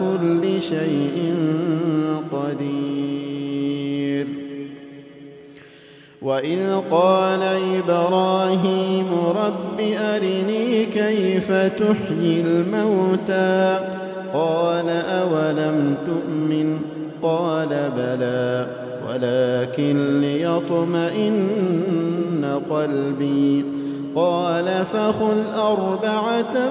كل شيء قدير. واذ قال إبراهيم رب ارني كيف تحيي الموتى؟ قال اولم تؤمن؟ قال بلى. ولكن ليطمئن قلبي. قال فخذ أربعة